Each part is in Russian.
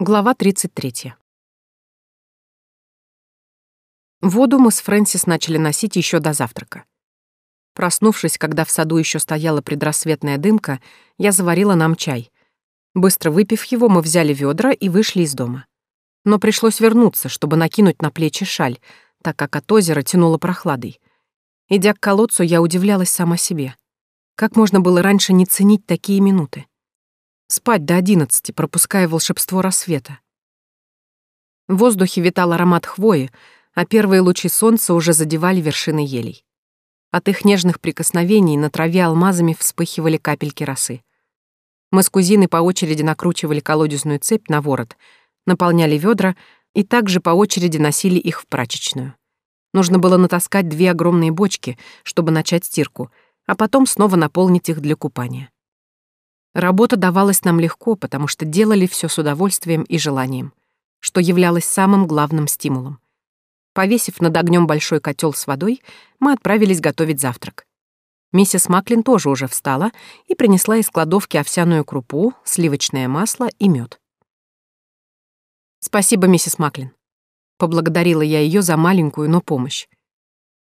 Глава 33. Воду мы с Фрэнсис начали носить еще до завтрака. Проснувшись, когда в саду еще стояла предрассветная дымка, я заварила нам чай. Быстро выпив его, мы взяли ведра и вышли из дома. Но пришлось вернуться, чтобы накинуть на плечи шаль, так как от озера тянуло прохладой. Идя к колодцу, я удивлялась сама себе. Как можно было раньше не ценить такие минуты? Спать до одиннадцати, пропуская волшебство рассвета. В воздухе витал аромат хвои, а первые лучи солнца уже задевали вершины елей. От их нежных прикосновений на траве алмазами вспыхивали капельки росы. Мы с кузиной по очереди накручивали колодезную цепь на ворот, наполняли ведра и также по очереди носили их в прачечную. Нужно было натаскать две огромные бочки, чтобы начать стирку, а потом снова наполнить их для купания. Работа давалась нам легко, потому что делали все с удовольствием и желанием, что являлось самым главным стимулом. Повесив над огнем большой котел с водой, мы отправились готовить завтрак. Миссис Маклин тоже уже встала и принесла из кладовки овсяную крупу, сливочное масло и мед. «Спасибо, миссис Маклин», — поблагодарила я ее за маленькую, но помощь.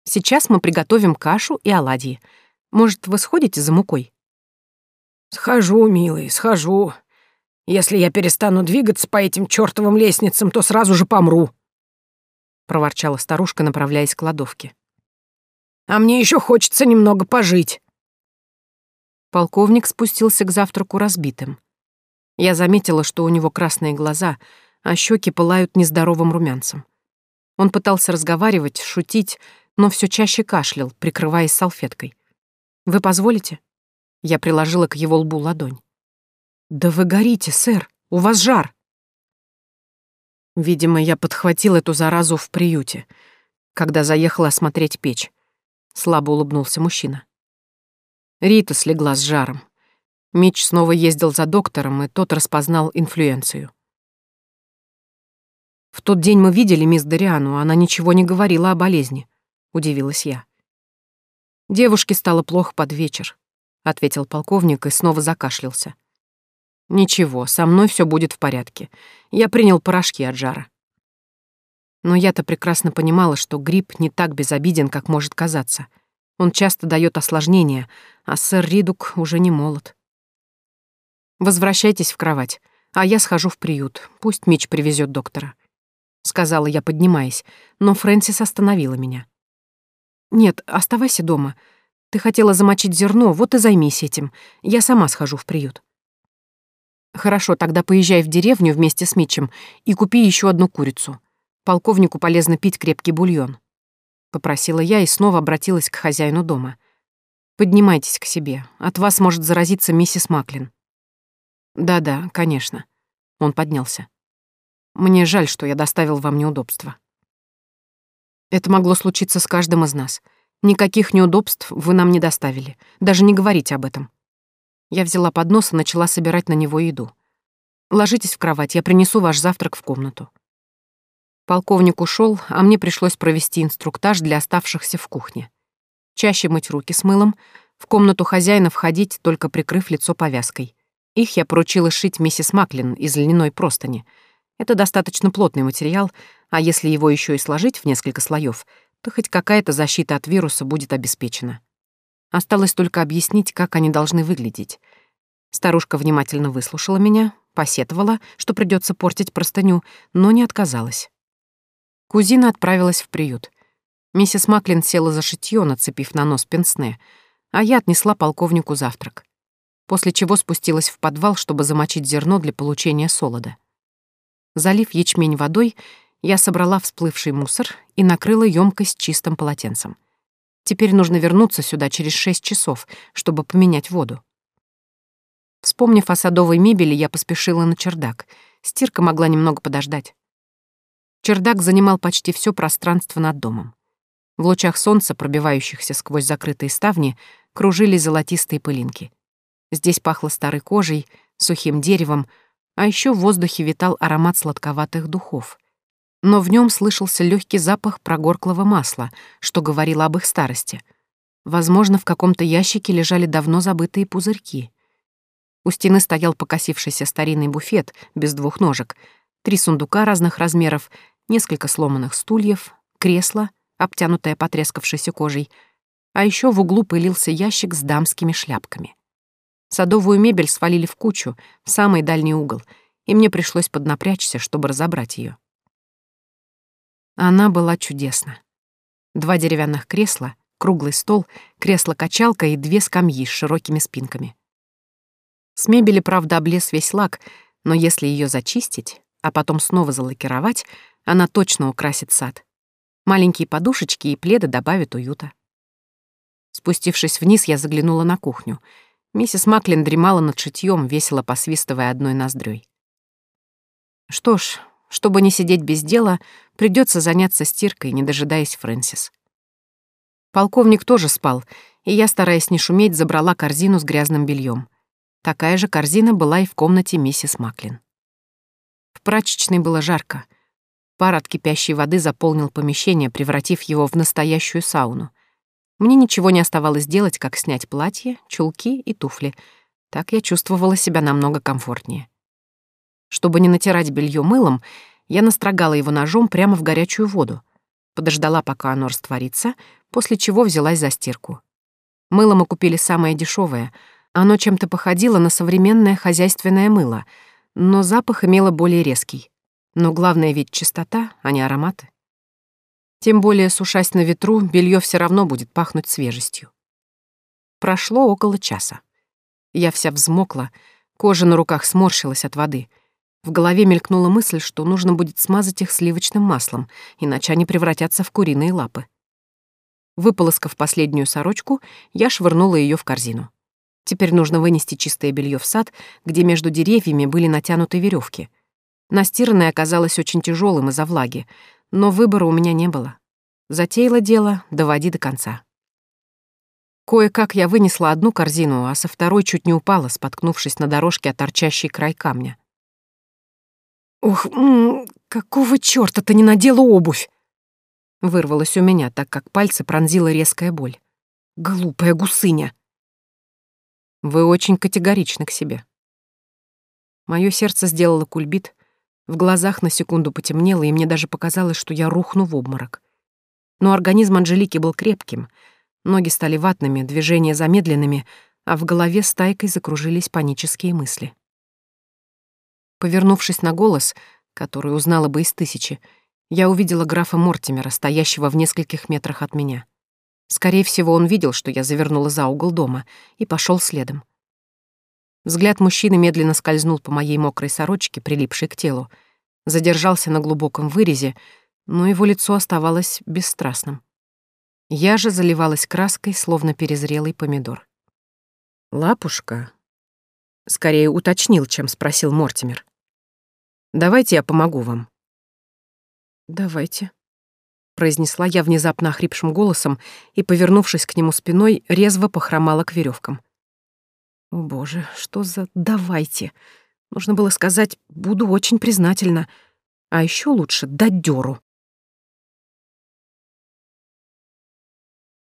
«Сейчас мы приготовим кашу и оладьи. Может, вы сходите за мукой?» «Схожу, милый, схожу. Если я перестану двигаться по этим чёртовым лестницам, то сразу же помру», — проворчала старушка, направляясь к кладовке. «А мне ещё хочется немного пожить». Полковник спустился к завтраку разбитым. Я заметила, что у него красные глаза, а щеки пылают нездоровым румянцем. Он пытался разговаривать, шутить, но все чаще кашлял, прикрываясь салфеткой. «Вы позволите?» Я приложила к его лбу ладонь. «Да вы горите, сэр! У вас жар!» Видимо, я подхватил эту заразу в приюте, когда заехала осмотреть печь. Слабо улыбнулся мужчина. Рита слегла с жаром. Мич снова ездил за доктором, и тот распознал инфлюенцию. «В тот день мы видели мисс Дориану, она ничего не говорила о болезни», — удивилась я. Девушке стало плохо под вечер. — ответил полковник и снова закашлялся. «Ничего, со мной все будет в порядке. Я принял порошки от жара». Но я-то прекрасно понимала, что грипп не так безобиден, как может казаться. Он часто дает осложнения, а сэр Ридук уже не молод. «Возвращайтесь в кровать, а я схожу в приют. Пусть Мич привезет доктора», — сказала я, поднимаясь, но Фрэнсис остановила меня. «Нет, оставайся дома. Ты хотела замочить зерно, вот и займись этим. Я сама схожу в приют. Хорошо, тогда поезжай в деревню вместе с Митчем и купи еще одну курицу. Полковнику полезно пить крепкий бульон. Попросила я и снова обратилась к хозяину дома. Поднимайтесь к себе. От вас может заразиться миссис Маклин. Да-да, конечно. Он поднялся. Мне жаль, что я доставил вам неудобства. Это могло случиться с каждым из нас — Никаких неудобств вы нам не доставили. Даже не говорите об этом. Я взяла поднос и начала собирать на него еду. Ложитесь в кровать, я принесу ваш завтрак в комнату. Полковник ушел, а мне пришлось провести инструктаж для оставшихся в кухне. Чаще мыть руки с мылом, в комнату хозяина входить, только прикрыв лицо повязкой. Их я поручила шить миссис Маклин из льняной простыни. Это достаточно плотный материал, а если его еще и сложить в несколько слоев, то хоть какая-то защита от вируса будет обеспечена. Осталось только объяснить, как они должны выглядеть. Старушка внимательно выслушала меня, посетовала, что придется портить простыню, но не отказалась. Кузина отправилась в приют. Миссис Маклин села за шитьё, нацепив на нос пенсне, а я отнесла полковнику завтрак. После чего спустилась в подвал, чтобы замочить зерно для получения солода. Залив ячмень водой, я собрала всплывший мусор и накрыла емкость чистым полотенцем. Теперь нужно вернуться сюда через шесть часов, чтобы поменять воду. Вспомнив о садовой мебели, я поспешила на чердак. Стирка могла немного подождать. Чердак занимал почти все пространство над домом. В лучах солнца, пробивающихся сквозь закрытые ставни, кружились золотистые пылинки. Здесь пахло старой кожей, сухим деревом, а еще в воздухе витал аромат сладковатых духов но в нем слышался легкий запах прогорклого масла, что говорило об их старости. Возможно, в каком-то ящике лежали давно забытые пузырьки. У стены стоял покосившийся старинный буфет без двух ножек, три сундука разных размеров, несколько сломанных стульев, кресло, обтянутое потрескавшейся кожей, а еще в углу пылился ящик с дамскими шляпками. Садовую мебель свалили в кучу, в самый дальний угол, и мне пришлось поднапрячься, чтобы разобрать ее. Она была чудесна. Два деревянных кресла, круглый стол, кресло-качалка и две скамьи с широкими спинками. С мебели, правда, облез весь лак, но если ее зачистить, а потом снова залакировать, она точно украсит сад. Маленькие подушечки и пледы добавят уюта. Спустившись вниз, я заглянула на кухню. Миссис Маклин дремала над шитьем, весело посвистывая одной ноздрёй. Что ж, чтобы не сидеть без дела, придется заняться стиркой, не дожидаясь Фрэнсис. Полковник тоже спал, и я, стараясь не шуметь, забрала корзину с грязным бельем. Такая же корзина была и в комнате миссис Маклин. В прачечной было жарко. Пар от кипящей воды заполнил помещение, превратив его в настоящую сауну. Мне ничего не оставалось делать, как снять платье, чулки и туфли. Так я чувствовала себя намного комфортнее. Чтобы не натирать белье мылом, я настрогала его ножом прямо в горячую воду, подождала, пока оно растворится, после чего взялась за стирку. Мыло мы купили самое дешевое. Оно чем-то походило на современное хозяйственное мыло, но запах имело более резкий. Но главное ведь чистота, а не ароматы. Тем более, сушась на ветру, белье все равно будет пахнуть свежестью. Прошло около часа. Я вся взмокла, кожа на руках сморщилась от воды — в голове мелькнула мысль, что нужно будет смазать их сливочным маслом, иначе они превратятся в куриные лапы. Выполоскав последнюю сорочку, я швырнула ее в корзину. Теперь нужно вынести чистое белье в сад, где между деревьями были натянуты веревки. Настиранное оказалось очень тяжелым из-за влаги, но выбора у меня не было. Затеяла дело, доводи до конца. Кое-как я вынесла одну корзину, а со второй чуть не упала, споткнувшись на дорожке о торчащий край камня. «Ух, какого чёрта ты не надела обувь?» Вырвалось у меня, так как пальцы пронзила резкая боль. «Глупая гусыня!» «Вы очень категоричны к себе». Моё сердце сделало кульбит, в глазах на секунду потемнело, и мне даже показалось, что я рухну в обморок. Но организм Анжелики был крепким, ноги стали ватными, движения замедленными, а в голове стайкой закружились панические мысли. Повернувшись на голос, который узнала бы из тысячи, я увидела графа Мортимера, стоящего в нескольких метрах от меня. Скорее всего, он видел, что я завернула за угол дома, и пошел следом. Взгляд мужчины медленно скользнул по моей мокрой сорочке, прилипшей к телу, задержался на глубоком вырезе, но его лицо оставалось бесстрастным. Я же заливалась краской, словно перезрелый помидор. «Лапушка?» — скорее уточнил, чем спросил Мортимер. Давайте я помогу вам». «Давайте», — произнесла я внезапно охрипшим голосом и, повернувшись к нему спиной, резво похромала к веревкам. «О, боже, что за «давайте»? Нужно было сказать «буду очень признательна», а еще лучше «дать дёру».